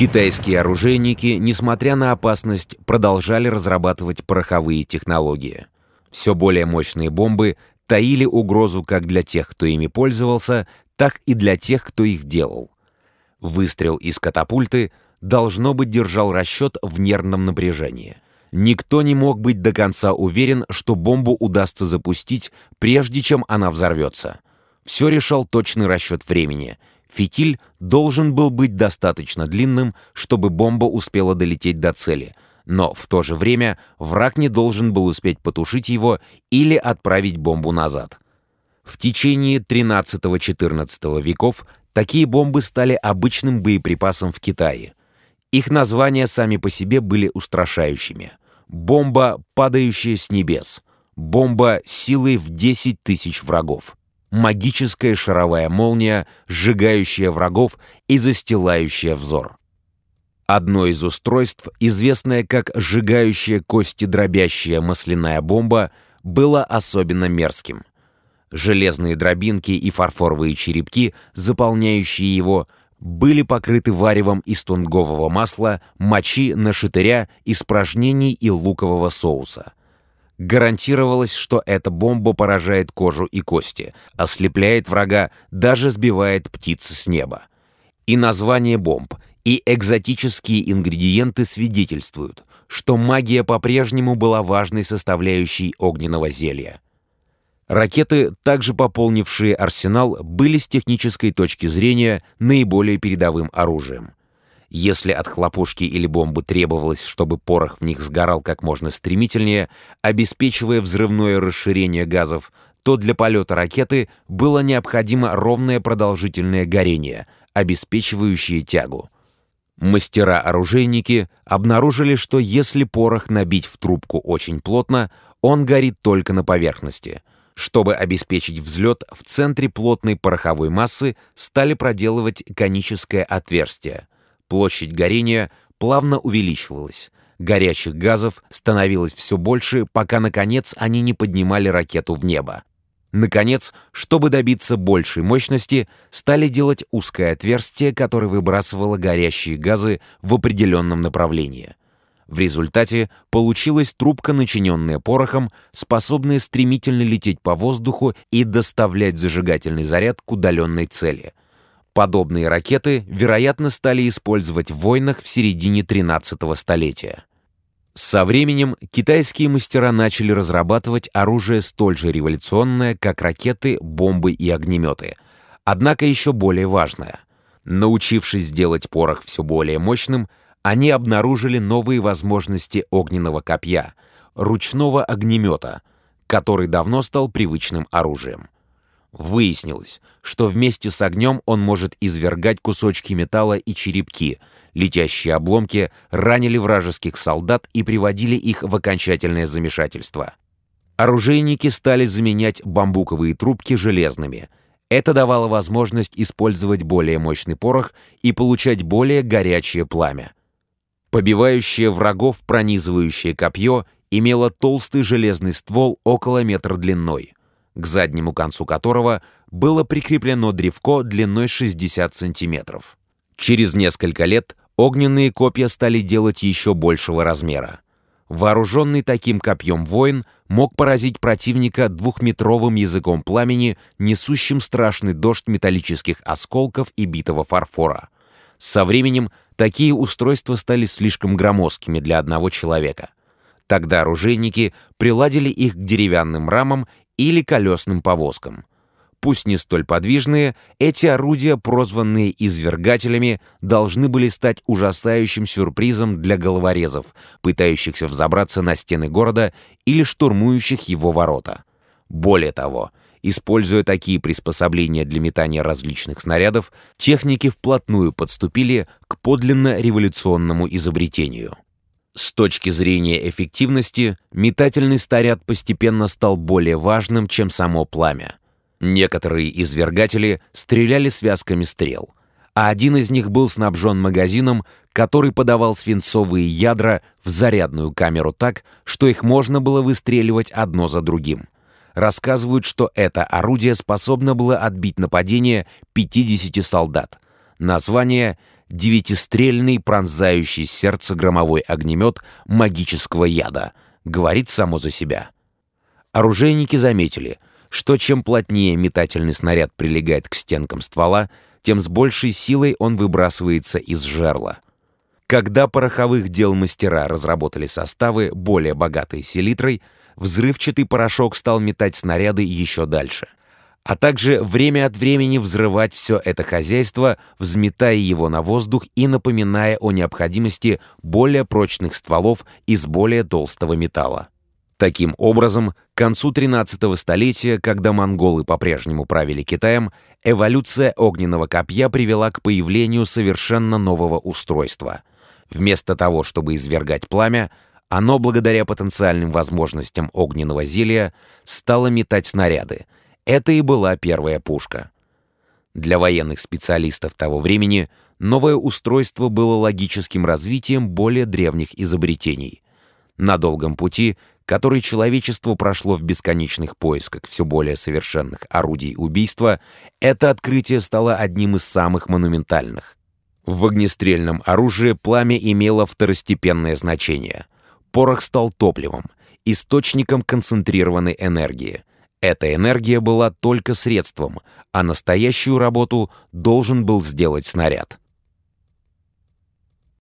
Китайские оружейники, несмотря на опасность, продолжали разрабатывать пороховые технологии. Все более мощные бомбы таили угрозу как для тех, кто ими пользовался, так и для тех, кто их делал. Выстрел из катапульты, должно быть, держал расчет в нервном напряжении. Никто не мог быть до конца уверен, что бомбу удастся запустить, прежде чем она взорвется. Все решал точный расчет времени — Фитиль должен был быть достаточно длинным, чтобы бомба успела долететь до цели, но в то же время враг не должен был успеть потушить его или отправить бомбу назад. В течение 13-14 веков такие бомбы стали обычным боеприпасом в Китае. Их названия сами по себе были устрашающими. Бомба, падающая с небес. Бомба силой в 10 тысяч врагов магическая шаровая молния, сжигающая врагов и застилающая взор. Одно из устройств, известное как сжигающая кости дробящая масляная бомба, было особенно мерзким. Железные дробинки и фарфоровые черепки, заполняющие его, были покрыты варевом из тунгового масла, мочи, нашатыря, испражнений и лукового соуса — Гарантировалось, что эта бомба поражает кожу и кости, ослепляет врага, даже сбивает птиц с неба. И название бомб, и экзотические ингредиенты свидетельствуют, что магия по-прежнему была важной составляющей огненного зелья. Ракеты, также пополнившие арсенал, были с технической точки зрения наиболее передовым оружием. Если от хлопушки или бомбы требовалось, чтобы порох в них сгорал как можно стремительнее, обеспечивая взрывное расширение газов, то для полета ракеты было необходимо ровное продолжительное горение, обеспечивающее тягу. Мастера-оружейники обнаружили, что если порох набить в трубку очень плотно, он горит только на поверхности. Чтобы обеспечить взлет, в центре плотной пороховой массы стали проделывать коническое отверстие. Площадь горения плавно увеличивалась. Горячих газов становилось все больше, пока, наконец, они не поднимали ракету в небо. Наконец, чтобы добиться большей мощности, стали делать узкое отверстие, которое выбрасывало горящие газы в определенном направлении. В результате получилась трубка, начиненная порохом, способная стремительно лететь по воздуху и доставлять зажигательный заряд к удаленной цели. Подобные ракеты, вероятно, стали использовать в войнах в середине 13-го столетия. Со временем китайские мастера начали разрабатывать оружие столь же революционное, как ракеты, бомбы и огнеметы. Однако еще более важное. Научившись делать порох все более мощным, они обнаружили новые возможности огненного копья, ручного огнемета, который давно стал привычным оружием. Выяснилось, что вместе с огнем он может извергать кусочки металла и черепки. Летящие обломки ранили вражеских солдат и приводили их в окончательное замешательство. Оружейники стали заменять бамбуковые трубки железными. Это давало возможность использовать более мощный порох и получать более горячее пламя. Побивающее врагов пронизывающее копье имело толстый железный ствол около метра длиной к заднему концу которого было прикреплено древко длиной 60 сантиметров. Через несколько лет огненные копья стали делать еще большего размера. Вооруженный таким копьем воин мог поразить противника двухметровым языком пламени, несущим страшный дождь металлических осколков и битого фарфора. Со временем такие устройства стали слишком громоздкими для одного человека. Тогда оружейники приладили их к деревянным рамам или колесным повозкам. Пусть не столь подвижные, эти орудия, прозванные извергателями, должны были стать ужасающим сюрпризом для головорезов, пытающихся взобраться на стены города или штурмующих его ворота. Более того, используя такие приспособления для метания различных снарядов, техники вплотную подступили к подлинно революционному изобретению. С точки зрения эффективности, метательный снаряд постепенно стал более важным, чем само пламя. Некоторые извергатели стреляли связками стрел, а один из них был снабжен магазином, который подавал свинцовые ядра в зарядную камеру так, что их можно было выстреливать одно за другим. Рассказывают, что это орудие способно было отбить нападение 50 солдат. Название девятистрельный пронзающий сердце громовой огнемет магического яда, говорит само за себя. Оружейники заметили, что чем плотнее метательный снаряд прилегает к стенкам ствола, тем с большей силой он выбрасывается из жерла. Когда пороховых дел мастера разработали составы, более богатые селитрой, взрывчатый порошок стал метать снаряды еще дальше, а также время от времени взрывать все это хозяйство, взметая его на воздух и напоминая о необходимости более прочных стволов из более толстого металла. Таким образом, к концу 13 столетия, когда монголы по-прежнему правили Китаем, эволюция огненного копья привела к появлению совершенно нового устройства. Вместо того, чтобы извергать пламя, оно, благодаря потенциальным возможностям огненного зелья, стало метать снаряды. Это и была первая пушка. Для военных специалистов того времени новое устройство было логическим развитием более древних изобретений. На долгом пути который человечество прошло в бесконечных поисках все более совершенных орудий убийства, это открытие стало одним из самых монументальных. В огнестрельном оружии пламя имело второстепенное значение. Порох стал топливом, источником концентрированной энергии. Эта энергия была только средством, а настоящую работу должен был сделать снаряд.